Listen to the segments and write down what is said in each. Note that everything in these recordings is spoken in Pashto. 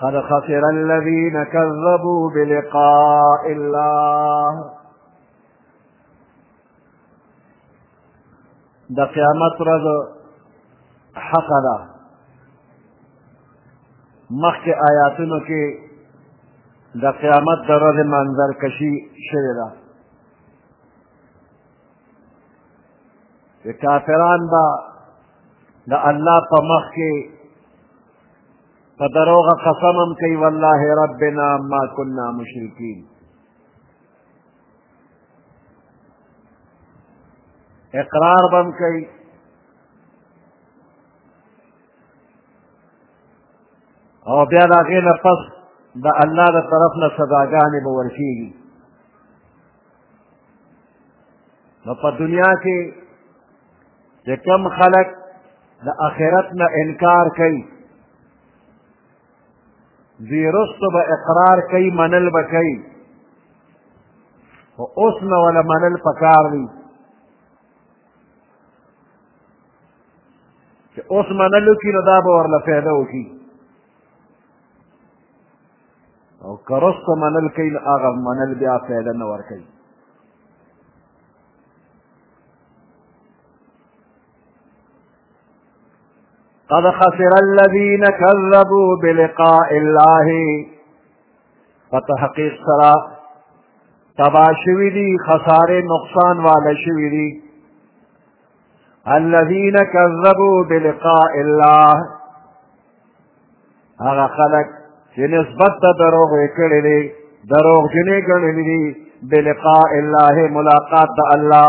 قد خسر الذين كذبوا بلقاء الله د قیامت ورځ حق ده مخکې آیاتونو کې د قیامت د ورځې منظر کشي شوې ده چې کافران به د الله په مخ کې په دروغه قسم هم کوي والله ربنا ما كنا مشرکین اقرار به هم کوي او بیا د هغې نه پس د الله د طرف نه سزاګانې به ورکېږي نو په دنیا کې چې کم خلک د آخرت نه انکار کوي دوی رستو به اقرار کوي منل به کوي خو اوس نه وله منل پکار دي چې اوس منلو کې نو دا به ورله فایده وکړي او که رسته منل کوي نو هغه منل بیا فایده نه ورکوي قد خسر الذين كذبوا بلقاء الله فتحقیق سرا تبا شوی دی خسارے نقصان والا شوی دی الذين كذبوا بلقاء الله هغه خلق چې نسبت ته دروغ یې کړی دی دروغ جنې ګڼلی دي بلقاء الله ملاقات د الله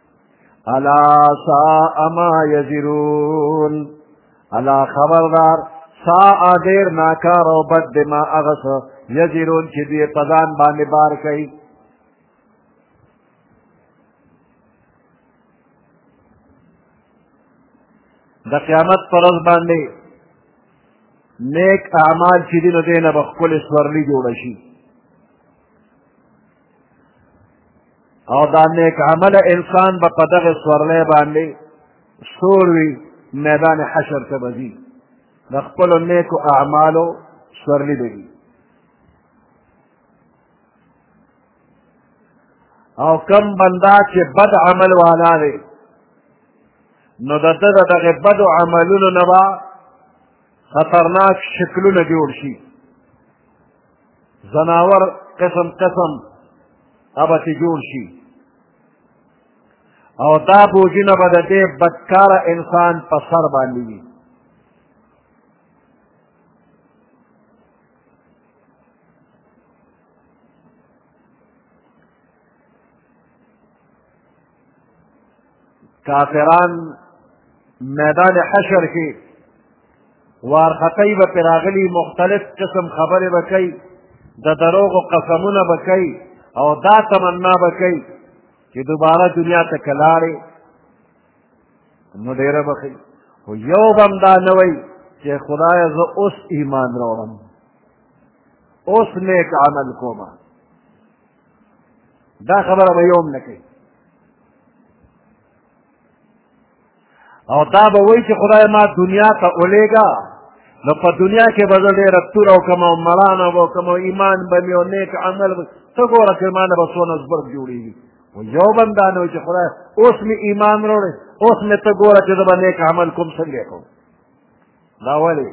الا سا ما یزرون الا خبردار سا ډیر ناکار او بد دی ما هغه څه یزرون چې دوی په ځان باندې بار کوي د قیامت پر ورځ باندې نیک اعمال چې دي نو دی نه به ښکلې سورلي جوړه شي او دا نیک عمل انسان به په دغه سورلی باندې سور وي میدان حشر ته به ځي د خپلو نیکو اعمالو سورلی به وي او کم بندا چې بد عمل والا دی نو د ده د دغه بدو عملونو نه به خطرناک شکلونه جوړ شي زناور قسم قسم ابا تی جوړ شي او دا بوجونه به د دې بدکاره انسان په سر باندې وي کافران میدان حشر کې وارخطی به پرې راغلي مختلف قسم خبرې به کوي د دروغو قسمونه به کوي او دا تمنا به کوي چې دوباره دنیا ته که لاړې نو ډېره به ښه خو یو به هم دا نه وایي چې خدایه زه اوس ایمان راوړم اوس نیک عمل کومه دا خبره به یوم نه کوي او دا به وایي چې خدای ما دنیا ته ولېږه نو په دنیا کې به زه ډېره توره وکړم او مړانه به وکړم او ایمان به مې او نیک عمل به ته ګوره چې ما نه به څونه زبرګ جوړېږي و یو بنده نه وي چې خدای اوس مې ایمان راوړی اوس مې ته ګوره چې زه به نیک عمل کوم څنګه کوم دا ولې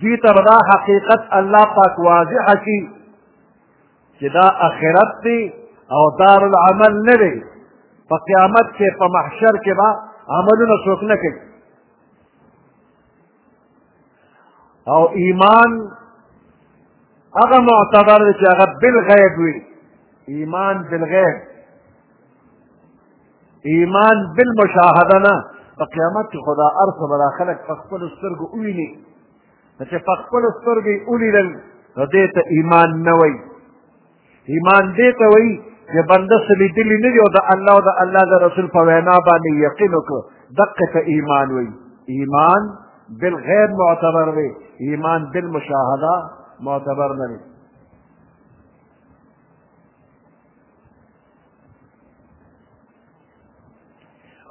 دوی ته به دا حقیقت الله پاک واضح کړي چې دا آخرت دی او دار العمل نه دی په قیامت کې په محشر کې به عملونه څوک نه کوي او ایمان هغه معتبر دی چې هغه بالغیب وي ایمان بالغیب ایمان بالمشاهده نه په قیامت کې خدا ارث بلا خلق په خپل سترګو وویني چې په خپل سترګو یې ولیدل نو دې ته ایمان نه وایي ایمان دې ته وایي چې بنده څه لیدلي نه دي او د الله او د الله د رسول په وینا باندې یقین وکړو دقه ته ایمان وایي ایمان بالغیب معتبر دی ایمان بالمشاهده معتبر نه دی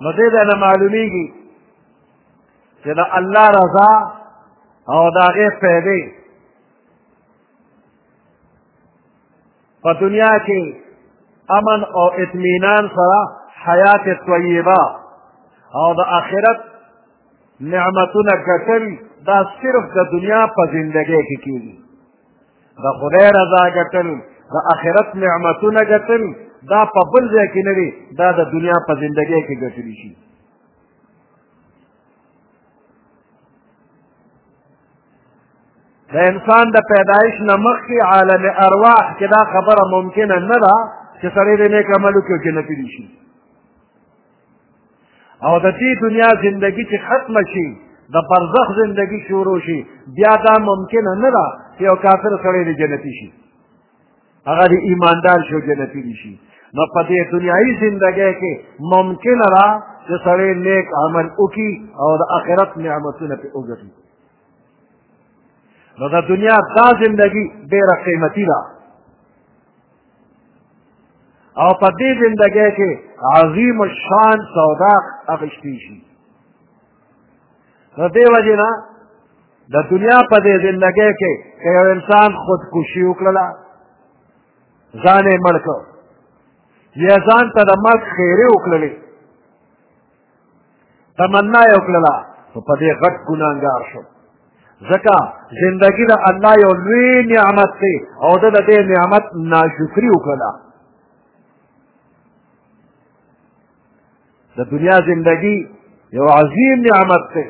نو دې دا نه معلومیږي چې د الله رضا او د هغې فیدې په دنیا کې امن او اطمینان سره حیات طیبه او د آخرت نعمتونه ګټل دا صرف د دنیا په زندګۍ کې کېږي د خدای رضا ګټل د آخرت نعمتونه ګټل دا په بل ځای کې نه وي دا د دنیا په زندګۍ کې ګټلی شي د انسان د پیدایش نه مخکې عالم ارواح کې دا خبره ممکنه نه ده چې سړی د نیک عملو کې جنتي شي او د دې دنیا زندگی چې ختمه شي د برزخ زندگی شروع شي بیا دا ممکنه نه ده چې یو کافر سړی د جنتي شي هغه د ایماندار شو جنتي دي شي نو په دې دنیایي زندګۍ کې ممکنه ده چې سړی نیک عمل وکړي او د آخرت نعمتونه پرې وګټي نو د دنیا دا زندگی ډېره قیمتي ده او په دې زندګۍ کې عظیم الشان سودا اخیستې شي نو دې وجې نه د دنیا په دې زندګۍ کې که یو انسان خودکشي وکړله ځان یې مړ کړ یا ځان ته د مرګ خیرې وکړلې تمنا یې وکړله نو په دې غټ ګناهګار شو ځکه زندگی د الله یو لوی نعمت دی او ده د دې نعمت ناشکري وکړله د دنیا زندگی یو عظیم نعمت دی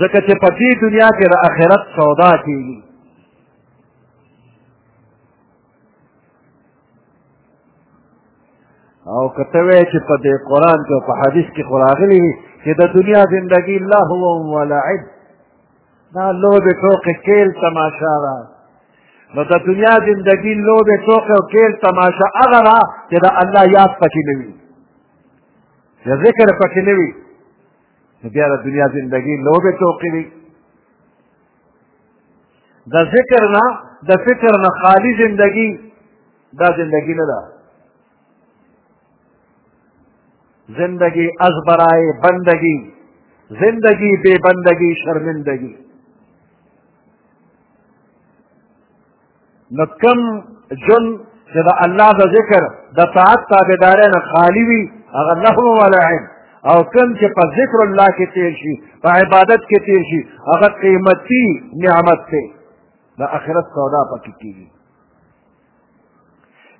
ځکه چې په دې دنیا کې د آخرت سودا کېږي او کته وی چې په دې قران کې په حدیث کې خراغلی وي چې د دنیا زندگی الله هو ولعب دا لوبې ټوکې کېل تماشا ده نو د دنیا زندگی لوبې ټوکې او کېل تماشا هغه ده چې د الله یاد پکې نه وي د ذکر پکې نه وي نو بیا د دنیا زندگی لوبې ټوکې وي د ذکر نه د فکر نه خالی زندگی دا زندگی نه ده زندگی از برای بندگی زندگی بے بندگی شرمندگی نو کوم ژوند چې د الله د ذکر د طاعت تابعدارۍ نه خالي وي هغه لهو ولعب او کوم چې په ذکر الله کې تېر شي په عبادت کې تېر شي هغه قیمتي نعمت دی د آخرت سودا پکې کېږي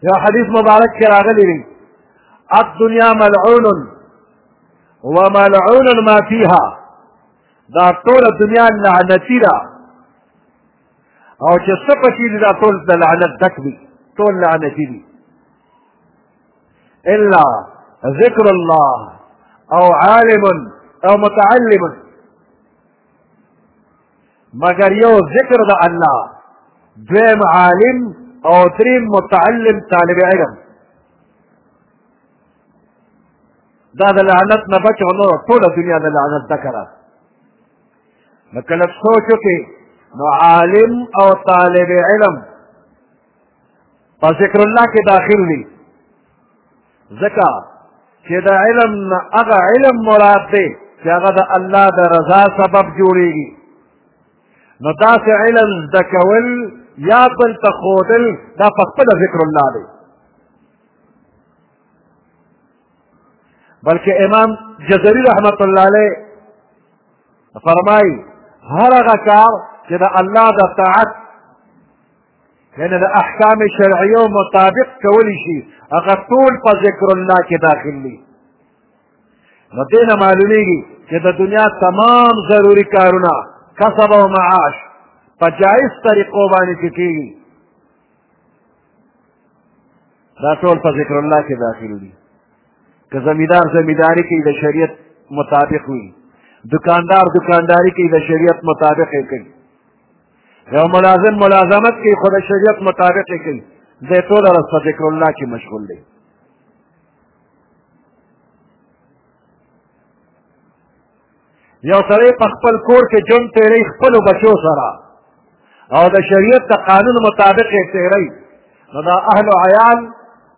یو حدیث مبارک کې راغلی دی الدنیا ملعون وملعون ما فيها دا ټول دنیا لعنتی ده او چې څه پکې دي دا ټول د لعنت ډک دي ټول لعنتي دي الا ذکر الله او عالم او متعلم مگر یو ذکر د الله دویم عالم او دریم متعلم طالب علم دا د لعنت نه بچ نو ټوله دنیا د لعنت ذکر نو کله سوچ وکړي نو عالم او طالب علم په ذکر الله کې داخل دي ځکه چې د علم نه هغه علم مراد دی چې هغه د الله د رضا سبب جوړیږي نو داسې علم زده کول یا بل ته ښودل دا په خپله ذکر الله دی بلکې امام جزري رحمت الله علیه فرمایي هر هغه کار چې د الله د طاعت یعنی د احکام شرعیو مطابق کولی شي هغه ټول په ذکر الله کې داخل دي نو دې نه معلومیږي چې د دنیا تمام ضروري کارونه کسب او معاش په جایز طریقو باندې چې کېږي دا ټول په ذکر الله کې داخل دي که زمیندار زمینداری کوي د شریعت مطابق وي دکاندار دکانداری کوي د شریعت مطابق یې کوي یو ملازم ملازمت کوي خو د شریعت مطابق یې کوي دی ټوله ورځ په ذکر الله کې مشغول دی یو سړی په خپل کور کې جون تیری خپل بچو سره او د شریعت د قانون مطابق یې تیری نو دا اهل عیال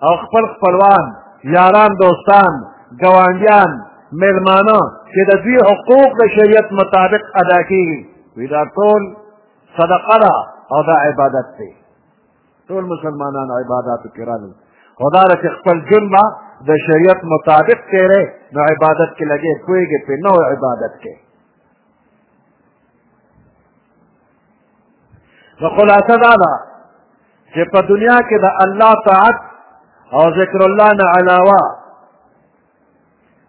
او خپل خپلوان یاران دوستان ګوانډیان میلمانه چې د دوی حقوق د شریعت مطابق ادا کیږي وی دا ټول صدقه ده او دا عبادت دی ټول مسلمانان عباداتو کې رانه خو دا چې خپل ژوند به د شریعت مطابق تېری نو عبادت کې لګې پوهېږې پې نه عبادت کې نو خلاصه دا ده چې په دنیا کې د الله طاعت او ذکر الله نه علاوه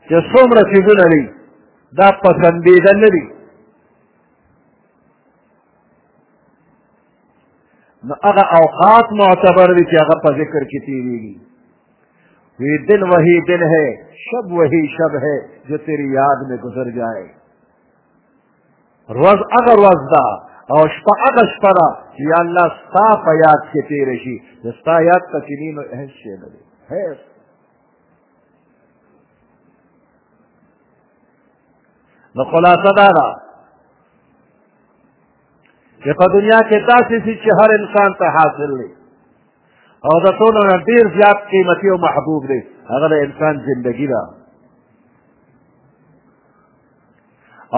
چې څومره څیزونه دي دا پسندېدل نه دي نو هغه اوقات معتبر دي چې هغه په ذکر کې تېرېږي وی دن وہی دن ہے شب وہی شب ہے جو تیری یاد میں گزر جائے روز اگر روز دا او شپه هغه شپه ده چې یا الله ستا په یاد کې تېره شي د ستا یاد ته چې نو هېڅ شی نه دی هېڅ نو خلاصه دا ده چې په دنیا کې داسې شي چې هر انسان ته حاصل دی او د ټولو نه ډېر زیات قیمتي او محبوب دی هغه د انسان زندگی ده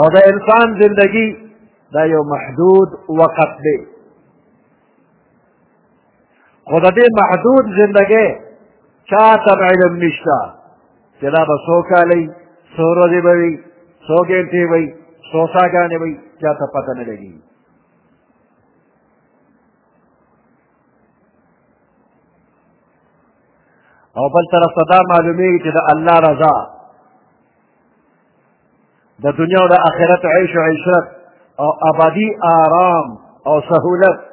او د انسان زندگی دا یو محدود وقت دی خو د دې محدود زندګۍ چا ته علم نشته چې دا به څو کاله وي څو ورځې به وي څو ګنټې به وي څو ساګانې به وي چا ته پته نه لګېږي او بل طرف ته دا معلومیږي چې د الله رضا د دنیا او د آخرت عیش او عشرت او ابدي آرام او سهولت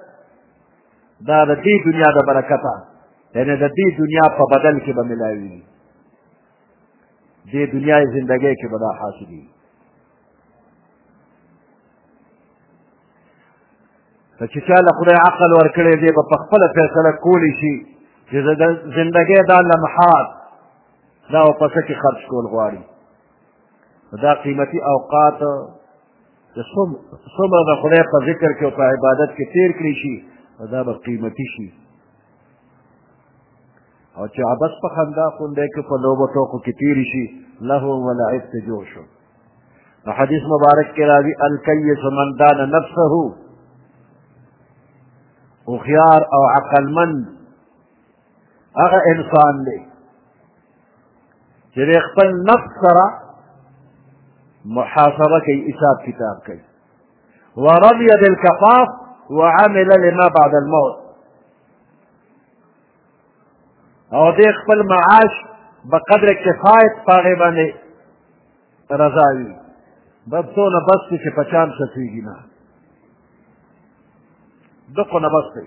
دا د دې دنیا د برکته یعنې د دې دنیا په بدل کې به ملاوي دې دنیا زندګۍ کې به دا حاصلي ته چې چا له خدای عقل ورکړی دی به په خپله فیصله کولی شي چې د زندګۍ دا لمحات دا او پسه کې خرج کول غواړي دا قیمتي اوقات د څومره د خدای په ذکر کې او په عبادت کې تیر کړی شي دا به قیمتي شي او چې عبس په خندا خوندې کې په لوبو ټوکو کې تیر شي له ولعب ته جوړ شو نو حدیث مبارک کې راځي الکیس من دان نفسه هوښیار او عقلمند هغه انسان دی چې د خپل نفس سره محاسبه کوي حساب کتاب کوي ورضي بالكفاف وعمل لما بعد الموت او د خپل معاش به قدر کفایت په هغې باندې رضا وي بس څونه بس دی چې په چان ستویږي نه دقو نه بس دی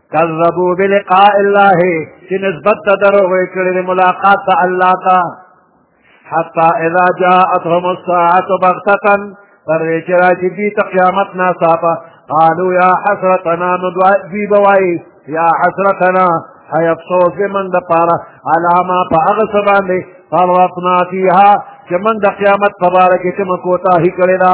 کذبو بلقاء الله چې نسبت ته دروغ یې کړی دی ملاقات ته الله ته حتی اذا جاءتهم الساعة بغتة تر دې چې راشي دوی ته قیامت ناڅاپه قالو یا حسرتنا نو دوی به وایي یا حسرتنا هی افسوس دې من د پاره علامه په هغه څه باندې فرطنا فیها چې من د قیامت په باره کې کومه کوتاهي کړې ده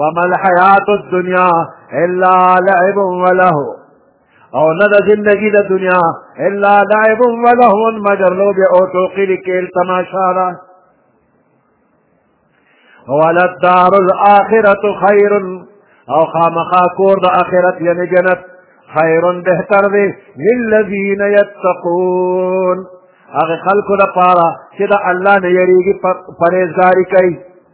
وما الحیات الدنیا الا لعب وله او نه د زندگی د دنیا الا لعب وله مگر لوب او توقیل کیل تماشا را وللدار الاخرة خیر او خامخا کور د اخرت یعنی جنت خیر بهتر دی للذین یتقون هغه خلکو لپاره چې د الله نه یریږي پرهیزګاري کوي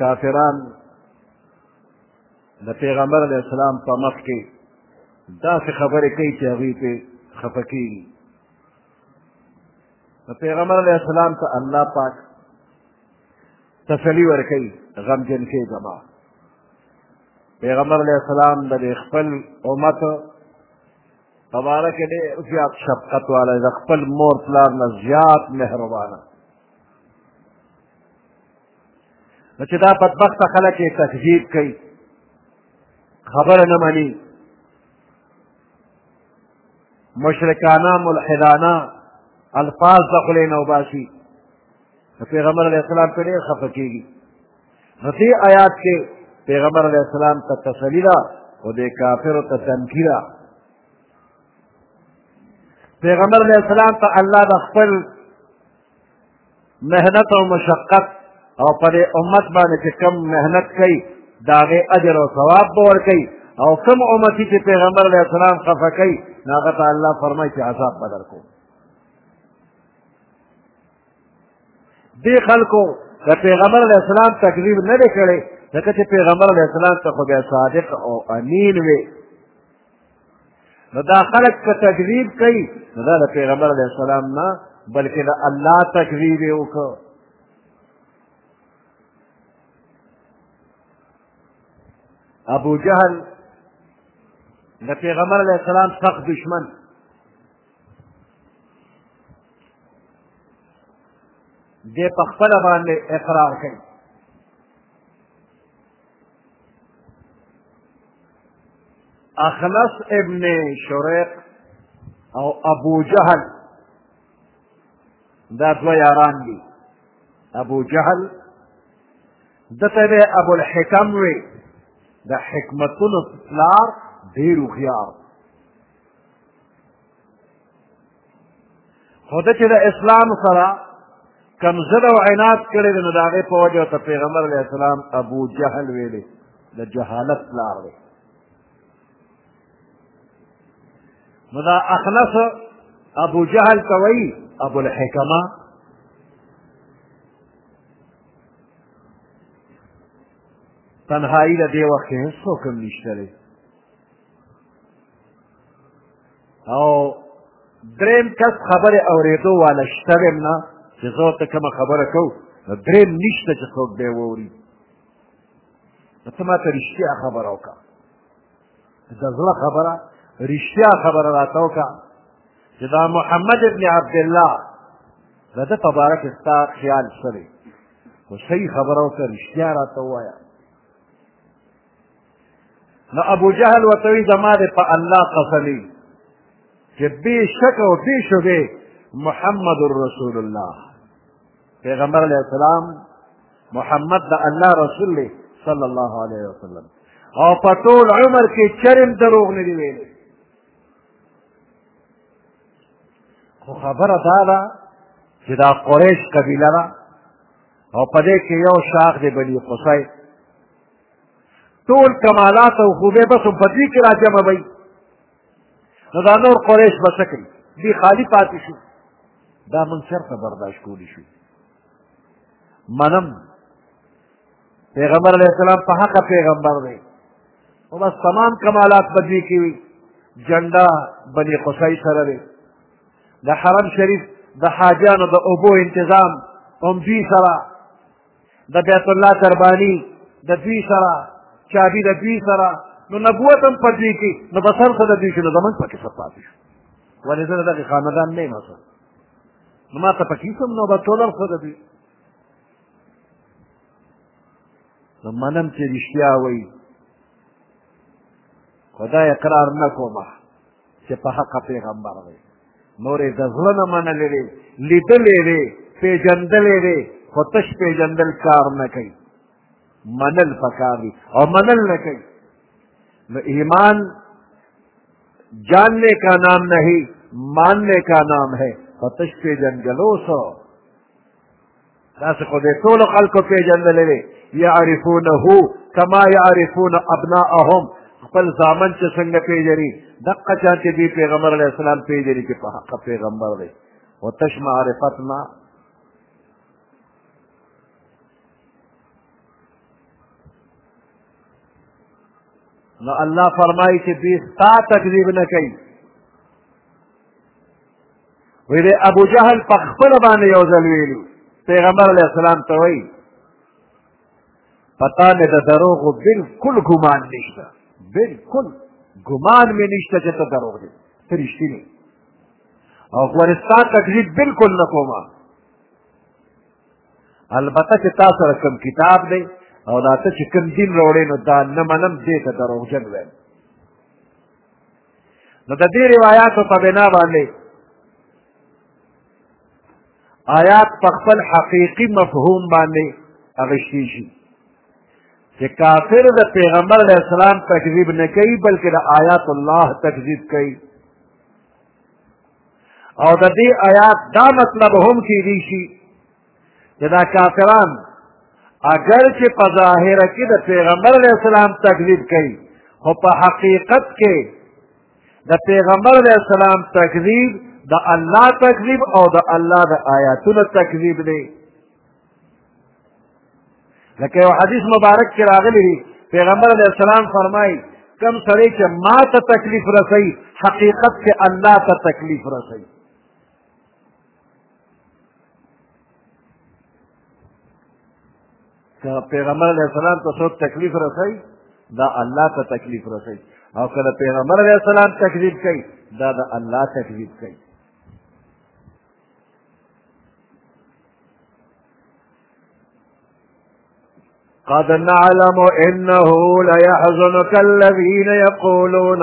کافران د پیغمبر علیه السلام په مخ کې داسې خبرې کوي چې هغوی پې خفه کېږي د پیغمبر علیه السلام ته الله پاک تسلي ورکوي غمجن کېږه ما پیغمبر علیه السلام د خپل امت په باره کې ډېر زیات شفقت والی د خپل مور پلار نه زیات مهربانه نو چې دا بدبخته خلک یې تکذیب کوي خبره نه مني مشرکانه ملحدانه الفاظ د خولې نه وباسي د پیغمبر علیه السلام پرې ډېر خفه کېږي نو دې آیات کې پیغمبر علیه السلام ته تسلي ده او دې کافرو ته تنکي ده پیغمبر علیه السلام ته الله د خپل مهنت او مشقت او پر امت باندې چې کم مهنت کوي د هغې اجر او ثواب به ورکوي او کم امتي چې پیغمبر علیه السلام خفه کوي نو هغه ته الله فرمایي چې عذاب به درکوم دې خلکو د پیغمبر علیه السلام تکذیب نه دی کړی ځکه چې پیغمبر علیه السلام ته خو بیا صادق او امین وي نو دا خلک که تکذیب کوي نو دا د پیغمبر علیه السلام نه بلکې د الله تکذیب یې وکړ ابو جهل د پیغمبر علیه السلام سخت دشمن دې په خپله باندې اقرار کوي اخنس ابن شریق او ابو جهل دا دوه یاران دي ابو جهل دته به ابو الحکم وي د حکمتونو پلار ډېر هوښیار خو ده چې د اسلام سره کم زد او عناد کړی دی نو د هغې په وجه ورته پیغمبر علیه السلام ابو جهل ویلی د جهالت پلار دی نو دا اخنس ابو جهل ته وایي ابو الحکمه تنهایی د دې وخت کې هېڅوک هم نشته دی او دریم کس خبرې اورېدو والا شته ویم نه چې زه ورته کومه خبره کوو نو دریم نشته چې څوک بیا واوري نو ته ماته رښتیا خبره وکړه د زړه خبره رښتیا خبره راته وکړه چې دا محمد ابن عبدالله د ده په باره کې ستا خیال څه دی خو صحیح خبره وکړه رښتیا راته ووایه نو ابو جهل ورته وایي زما دې په الله قسمي چې بې شکه او بې شبې محمد رسول الله پیغمبر علیه السلام محمد د الله رسول دی صلی الله علیه وسلم او په ټول عمر کې چرم دروغ نه دی ویلی خو خبره دا ده چې دا قریش قبیله ده او په دې کې یو شاخ دی بني قصی ټول کمالات او خوبې بس په دې کې راجمع وي نو دا نور قریش به څه کوي دې خالي پاتې شو دا موږ چېرته برداشت کولی شو منم پیغمبر علیه السلام په حقه پیغمبر دی او بس تمام کمالات به دې کې وي جنډا بني قصی سره دی د حرم شریف د حاجانو د اوبو انتظام هم دوی سره د بیت الله قرباني د دوی سره چابي د دوی سره نو نبوت هم په دوی کې نو بس هر څه د دوی شو نو زمونږ پکې څه پاتې شو ولې زه د دغې خاندان نه یم اصل نو ما ته پکې سم نو به ټول هر څه د دوی نو منم چې رښتیا وایي خدای اقرار نه کومه چې په حق پیغمبر دی نورې د زړه نه منلې دی لیدلې دی پېژندلې دی خو تش پېژندل کار نه کوي منل پکار دي او منل نه کوي نو ایمان جاننے کا نام نہیں ماننے کا نام ہے فتش پېژندلو سو تاسو خو دې ټولو خلکو پېژندلی دی یعرفونه کما یعرفون ابناءهم خپل زامن چې څنګه پېژني دقه شان چې دوی پیغمبر علیه السلام پېژني چې په حقه پیغمبر دی و تش معرفت ما نو الله فرمایي چې دوی ستا تکذیب نه کوي وی دی ابو جهل په خپل باندې یو ځل ویلي پیغمبر علیه السلام ته وایي پتا مې د دروغو بالکل ګمان نشته بالکل ګمان مې نشته چې ته دروغ دی ته رښتینی او افغانستان تکذیب بالکل نه کوم البته چې تا سره کوم کتاب دی او دا ته چې کوم دین راوړې نو دا نه منم دې ته دروغجن وایم نو د دې روایاتو په بنا باندې آیات په خپل حقیقي مفهوم باندې اغشتي شي چې کافر د پیغمبر علیه السلام تکذیب نه کوي بلکې د آیات الله تکذیب کوي او د دې آیات دا مطلب هم کېدی شي چې دا کافران اگر چې په ظاهره کې د پیغمبر علیه السلام تکذیب کوي خو په حقیقت کې د پیغمبر علیه السلام تکذیب د الله تکذیب او د الله د آیاتونو تکذیب دی لکه یو حدیث مبارک کې راغلی دی پیغمبر علیه السلام فرمایي کم سړی چې ما ته تکلیف رسوي حقیقت کې الله ته تکلیف رسوي که پیغمبر علیه السلام ته څوک تکلیف رسوي دا الله ته تکلیف رسوي او که د پیغمبر علیه السلام تکذیب کوي دا د الله تکذیب کوي قد نعلم إنه ليحزنك الذين يقولون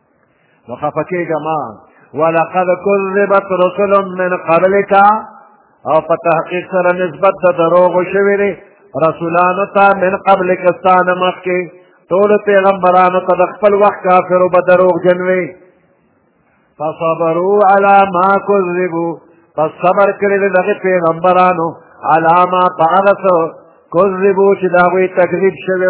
نو خفه کېږه ما ولقد کذبت رسل من قبلک او په تحقیق سره نسبت د دروغو شوي دی رسولانو ته من قبلک ستا نه مخکې ټولو پیغمبرانو ته د خپل وخت کافرو به دروغجن وي فصبروا على ما كذبوا پس صبر کړی د دغه پیغمبرانو علامه په هغه څه کذبو چې د هغوی تکذیب شوی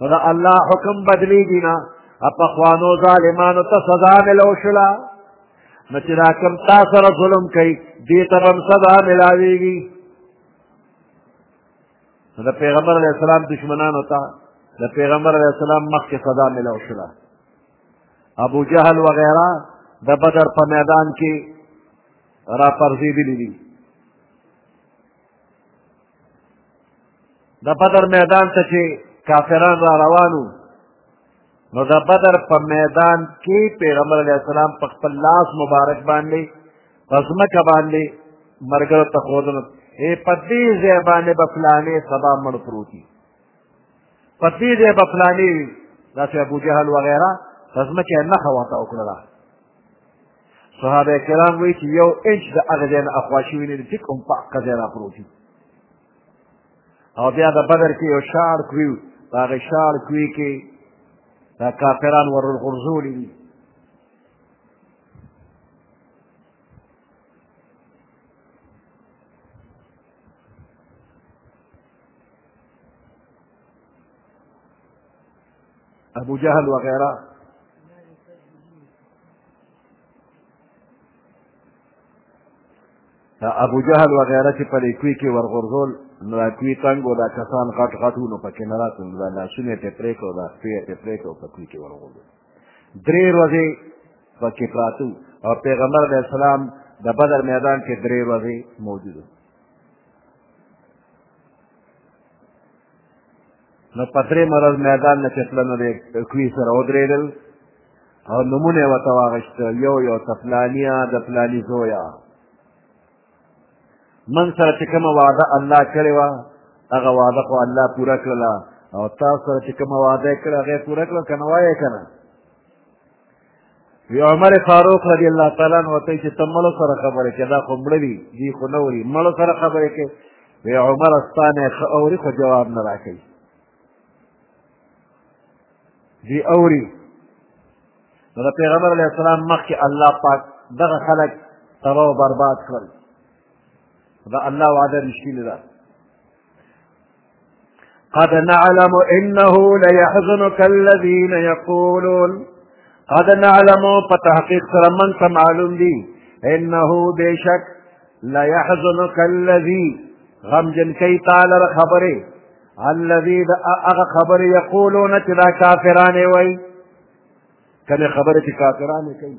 نو د الله حکم بدلېږي نه پخوانو ظالمانو ته سزا ملو شوله نو چې دا کوم تا سره ظلم کوي دې ته به هم سزا ملاوېږي نو د پیغمبر علیه السلام دشمنانو ته د پیغمبر علیه السلام مخکې سزا ملو شوله ابو جهل وغیره د بدر په میدان کې را پرځېدلي دي د بدر میدان ته چې کافران را روانو نو د بدر په میدان کې پیغمبر علیه السلام په خپل لاس مبارک باندې په ځمکه باندې مرګرو ته ښودنو ای په دې ځای باندې به فلانې سبا مړ پروت وي په دې ځای به فلانې وي داسې ابوجهل وغیره په ځمکه یې نښه ورته وکړله صحابه کرام وایي چې یو انچ د هغه ځای نه اخوا شوي نه دي ټیک هم په حقه ځای راپروت دي او بیا د بدر کې یو شاړ کوي په هغې شاړ کوي کې دا کافران ورغورځولي دي ابو جهل وغیره دا ابو جهل وغیره چې په لیکوی کې ورغورځول نو دا کوی تنګ و دا کسان غټ غټ وو نو پکې نه راتلل نو دا لاسونه یې پرې پرې کړو دا سپی یې پرې پرې کړو په کوی کې ورغورځول درې ورځې پکې پراته او پیغمبر علیه السلام د بدر میدان کې درې ورځې موجود وو نو په درې مرض میدان نه چې تلنو دی کوی سره ودرېدل او نمونه یې ورته واخیسته یو یو ته فلانیه د فلاني زویه من سره چې کومه وعده الله کړې وه هغه وعده خو الله پوره کړله او تاسو سره چې کومه وعده یې کړې هغه یې پوره کړه که نه وایې که نه وی عمر فاروق رضی الله تعالی عنہ ته چې ته مړو سره خبرې کې دا خو مړه دي دي خو نه وري مړو سره خبرې کې وی عمر استانه اوري خو جواب نه راکړي دی اوري نو د پیغمبر علیه السلام مخکې الله پاک دغه خلک تباه و برباد کړل دا الله وعده رښتینې ده قد نعلم إنه ليحزنك الذين يقولون قد نعلم فتحقيق سرمان سمعلم دي إنه بشك ليحزنك الذي غمجن كي تعالى خبره الذي أغا خبر يقولون تلا كافران وي كان خبرتي كافران كي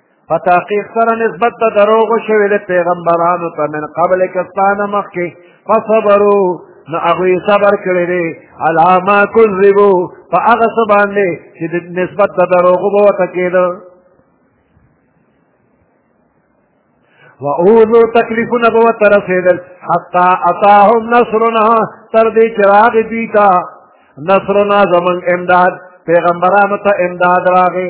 په تحقیق سره نسبت د دروغو شوي د پیغمبرانو ته من قبل کستانه مخکې فصبرو نو هغوی صبر کړی دی علا ما کذبو په هغه څه باندې چې د نسبت د دروغو به ورته کېده و اوذو تکلیفونه به ورته رسېدل حتی اتاهم نصرنا تر دې چې راغی دوی ته نصرنا زموږ امداد پیغمبرانو ته امداد راغی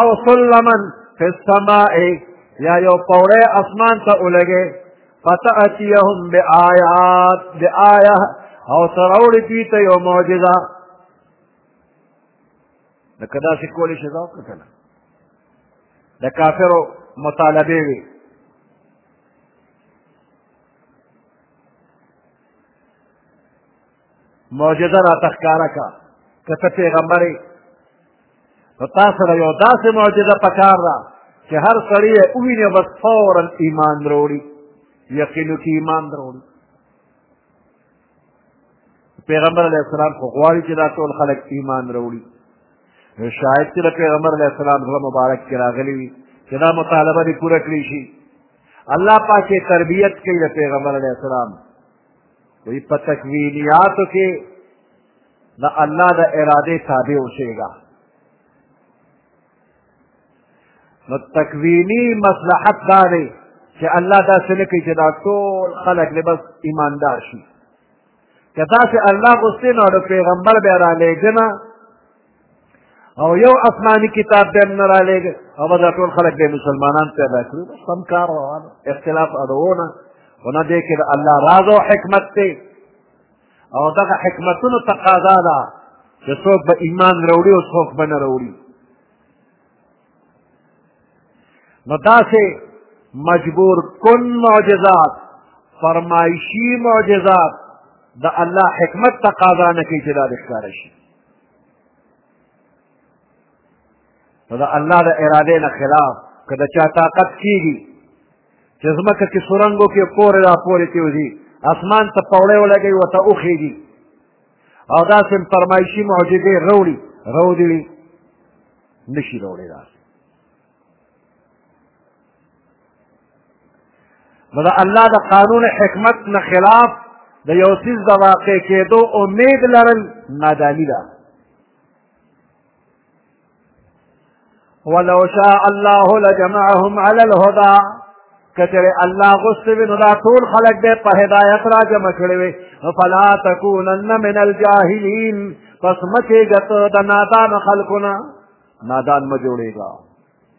او سلما فی السماء یا یو پوړی اسمان ته ولګې فتأتیهم بآیات بآیه او سراوړي دوی ته یو معجزه لکه داسې کولی شي دا وکړه که نه د کافرو مطالبې وي معجزه راته ښکاره کړه که ته پیغمبر یې نو تا سره یو داسې معجزه پکار ده چې هر سړی یې وویني بس فورا ایمان راوړي یقینو کې ایمان راوړي پیغمبر علیه السلام خو غواړي چې دا ټول خلک ایمان راوړي نو شاید چې د پیغمبر علیه السلام زړه مبارک کې راغلی وي چې دا مطالبه دې پوره کړی شي الله پاک یې تربیت کوي د پیغمبر علیه السلام وی په تکوینیاتو کې د الله د ارادې تابع اوسېږه نو تکوینی مصلحت دا دی چې الله داسې نه کوي چې دا ټول خلک دې بس ایماندار شي که داسې الله غوښتې نو د پیغمبر بیا رالیږنه او یو آسماني کتاب به هم نه رالیږي او به دا ټول خلک به مسلمانان پیدا کړي سم کار روان اختلاف اډوونه خو نه دی کې د الله راز او حکمت دی او دغه حکمتونو تقاضا ده چې څوک به ایمان راوړي او څوک به نه راوړي نو داسې مجبور کن معجزات فرمایشي معجزات د الله حکمت تقاضا نه کوي چې دا ښکاره شي نو د الله د ارادې نه خلاف که د چا طاقت کېږي چې ځمکه کې سرنګو کې پورې را پورې کېوځي اسمان ته پوړی ولګوي ورته وخېږي او داسې فرمایشي معجزې راوړي راوړي وي نشي راوړی داسې نو د الله د قانون حکمت نه خلاف د یو څیز د واقع کېدو امید لرل ناداني ده ولو شاء الله لجمعهم على الهدى کچره الله غصه وینو دا ټول خلق به په هدایت را جمع کړي وي فلا تکونن من الجاهلین پس مکه غته د نادان خلقونه نادان مجوړيږي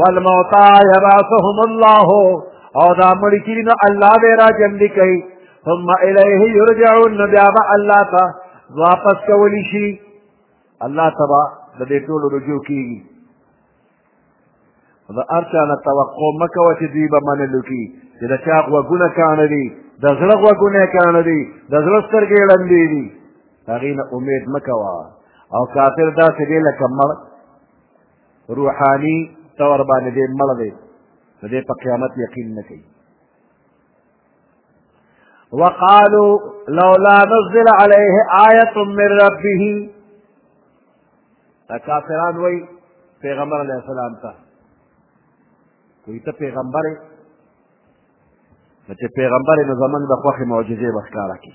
والموتا یبعثهم الله او دا مړي چې نو الله به را جمع کوي ثم الیه یرجعون نو بیا به الله ته واپس کولی شي الله ته به د دې ټولو رجوع کېږي د هر چا نه توقع مه کوه چې دوی به منلو کي چې د چا غوږونه کاڼه دي د زړه غوږونه کاڼه دي د زړه سترګې ړندې دي هغې نه امید مه کوه او کافر داسې دی لکه مړ روحاني تور باندې دې مړ دی نو دې په قیامت یقین نه کوي وقالوا لولا نزل عليه آية من ربه کافران وای پیغمبر علیہ السلام ته کوئی ته پیغمبر چې پیغمبر نو زمنګ د خوخي معجزې بخکارا کی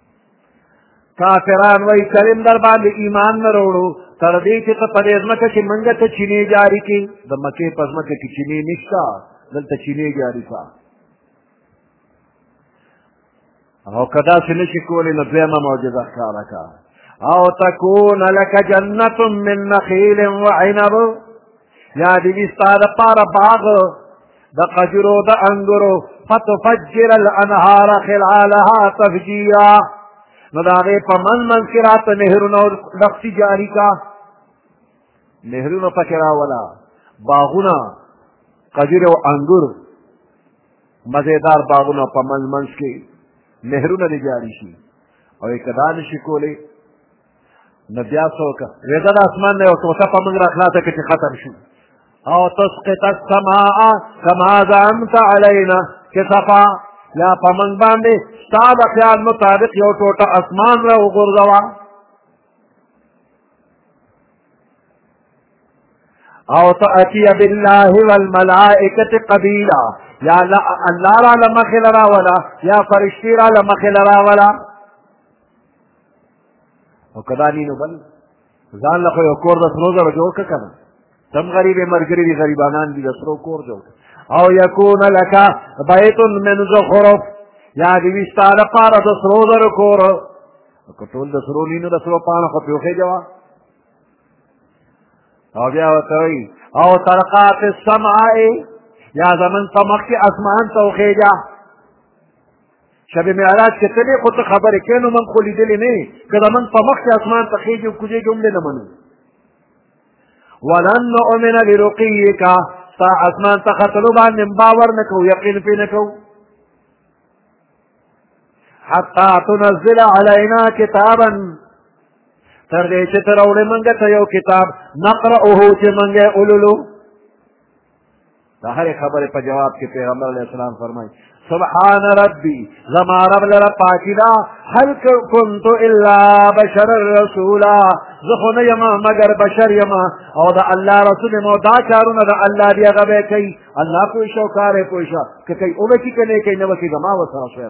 کافران وای کریم در باندې ایمان نه وروړو تر دې چې ته په دې ځمکه کې موږ ته چینې جاري کړي د مکې په ځمکه کې چینې نشته دلته چینې جاري کړه او که داسې نه شي کولی نو دویمه معجزه ښکاره کړه او تکون لک جنت من نخیل وعنب یا دې وي ستا دپاره باغ د قجرو د انګورو فتفجر الانهار خلالها تفجیرا نو د هغې په منځ منځ کښې راته نهرونه او لښتي جاري کا نهرونه پکې راوله باغونه قجر او انګور مزیدار باغونه په منځ منځ کې نهرونه دې جاري شي او یې که دا نشي کولی نو بیا څه وکړه وېده د اسمان نه یوه ټوټه په موږ راخلاصه کړه چې ختم شو او تسقط السماء کما زعمت علینا چې صفا یا په موږ باندې ستا د خیال مطابق یو ټوټه اسمان را وغورځوه او تأتی بالله والملائکة قبیلا یا الله را لمخ لرا ولا یا فرشتی را لمخ لرا ولا او که دا نی نو بل ځان له خو یو کور د سرو زرو جوړ کړه کنه تم غریب مرګری دي غریبانان دي د سرو کور جوړ او یکون لک بیت من زخرف یا دې وستا له پاره د سرو زرو کور که ټول د سرو لینو د سرو پانه خو پیوخې جوا او بیا ورته وایي او ترقا فی السماء یا زمن په مخ کې اسمان ته وخېږه شب معراج کې ته دې خو ته خبرې کوې نو موږ خو لیدلې نه یې که د موږ په مخ کې اسمان ته خېږي او کوزېږي هم دې نه منو ولن نؤمن لرقیک ستا اسمان ته ختلو باندې باور نه کوو یقین پرې نه کوو حتی تنزل علینا کتابا تر دې چې ته راوړې موږ ته یو کتاب نقرأه چې موږ یې ولولو د هرې خبرې په جواب کې پیغمبر علیه السلام فرمایي سبحان ربي زما رب لره پاکي ده هل كنت الا بشر رسولا زه خو نه یم مګر بشر یم او د الله رسول مو دا کارونه د الله دی هغه به کوي الله پوه شو کار یې پوه شو که کوي او به چې که نه کوي نه به کوي زما ورسره شوی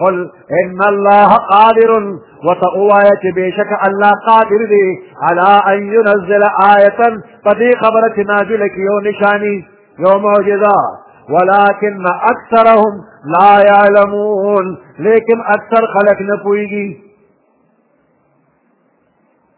قل ان الله قادر وتقوى بشك الله قادر دي على ان ينزل آية فدي خبرت نازلك يوم نشاني يوم معجزة ولكن اكثرهم لا يعلمون لكن أكثر خلق نہ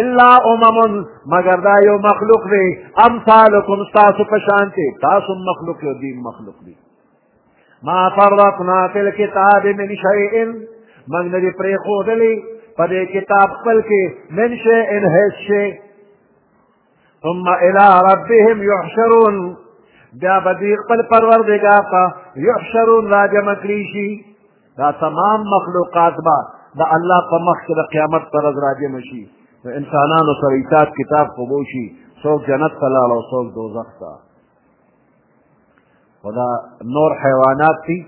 الا امم مگر دا یو مخلوق دی امثالکم تاسو په شان دی تاسو مخلوق یو دی مخلوق دی ما فرقنا فی الكتاب من شیء من ندی پرې خودلی په دې کتاب خپل کې من شیء هیڅ شی ثم الى ربهم يحشرون بیا به دوی خپل پروردګار ته یحشرون راجمع کړي شي دا تمام مخلوقات به د الله په مخ کې د قیامت پر ورځ راجمع شي د انسانانو سره حساب کتاب قبول شي څوک جنت ته لاړ او څوک دوزخ ته خو دا نور حیوانات دي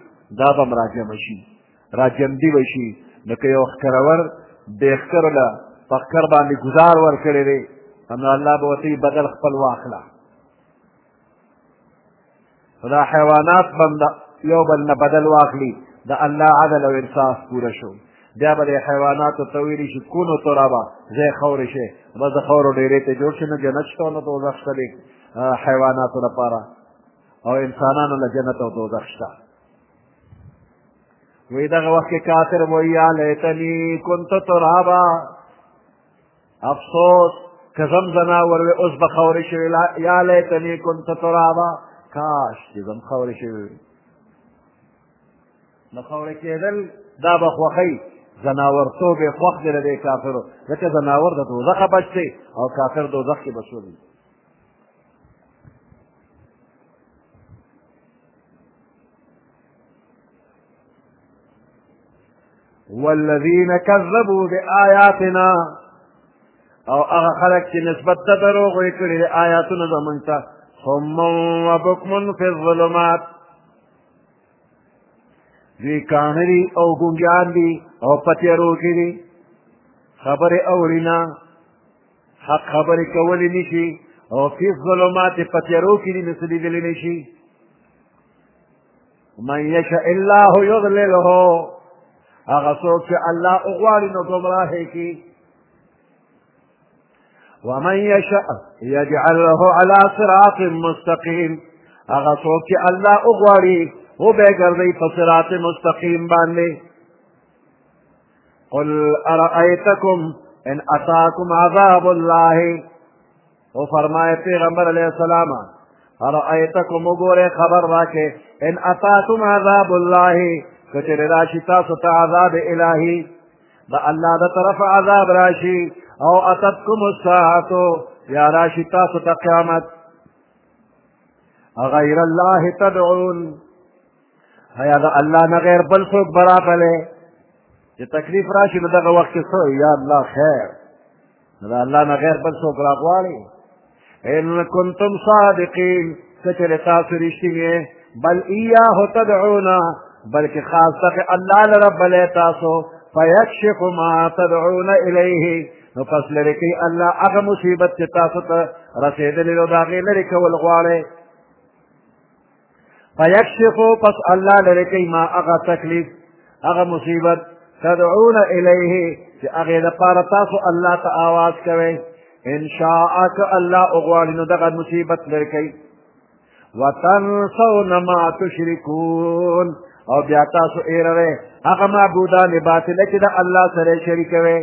دا به هم راجمع شي راجمدي به شي لکه یو ښکرور بې ښکرو له په ښکر باندې ګزار ورکړی دی نو الله به ورته بدل خپل واخله دا حیوانات به یو بل نه بدل واخلي د الله عدل او انصاف پوره شو بیا به دې حیواناتو ته ویلي شي کونو ترابه ځای خاورې شي بس د خاورو ډېرې ته جوړ شي نو جنت شته نو دوزخ شته دې حیواناتو لپاره او انسانانو له جنت او دوزخ شته وی دغه وخت کې کافر وایي یا لیتنی کنت ترابا افسوس که زم ځناور وی اوس به خاورې شوي یا لیتنی کنت ترابا کاش چې زم خاورې شوي وي نو خاوره کېدل دا به خوښوي ځناورتوب یې خوښ دی له دې کافرو ځکه ځناور د دوزخه بچ دی او کافر دوزخ کې بچول دی والذین کذبوا بآیاتنا او هغه خلک چې نسبت ته دروغ یې کړي آیاتونه زمونږ ته صم وبکم فی الظلمات دوی کانه دي او ګونګیان دي او په تیارو کې دي خبرې اوري نه حق خبرې کولی نه شي او فی ظلمات په تیارو کې دي نو څه لیدلی نه شي من یشاء الله یضلله هغه څوک چې الله وغواړي نو ګمراه کړي ومن يشاء يجعله على صراط مستقيم هغه څوک چې الله وغواړي وبېګرځي په صراط مستقیم باندې قل ارأيتكم ان اتاكم عذاب الله او فرمائے پیغمبر علیہ السلام ارأيتكم وګوره خبر راکې ان اتاكم عذاب الله کچره راشي تاسو ته عذاب الهي د الله د طرف عذاب راشي او اتتکم الساعت یا راشي تاسو ته قیامت غیر الله تدعون هيا د الله نه غیر بل څوک برابلې چې تکلیف راشي نو دغه وخت کې څه یا الله خیر نو د الله نه غیر بل څوک راغواړي ان کنتم صادقین که چېرې تاسو رښتینې بل ایاه تدعونا بلکې خاص دغه الله لره بلې تاسو فیکشف ما تدعون الیه نو پس لرې کوي الله هغه مصیبت چې تاسو ته رسېدلې نو د هغې لرې کول غواړئ فیکشفو پس الله لرې کوي ما هغه تکلیف هغه مصیبت تدعون الیه چې هغې دپاره تاسو الله ته آواز کوئ ان شاء که الله وغواړي نو دغه مصیبت لرې کوي وتنسون ما تشرکون او بیا تاسو ایروي هغه معبودان باطله چې د الله سره شریکوي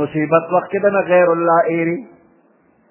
مصیبت وخت کې د غیر الله ایری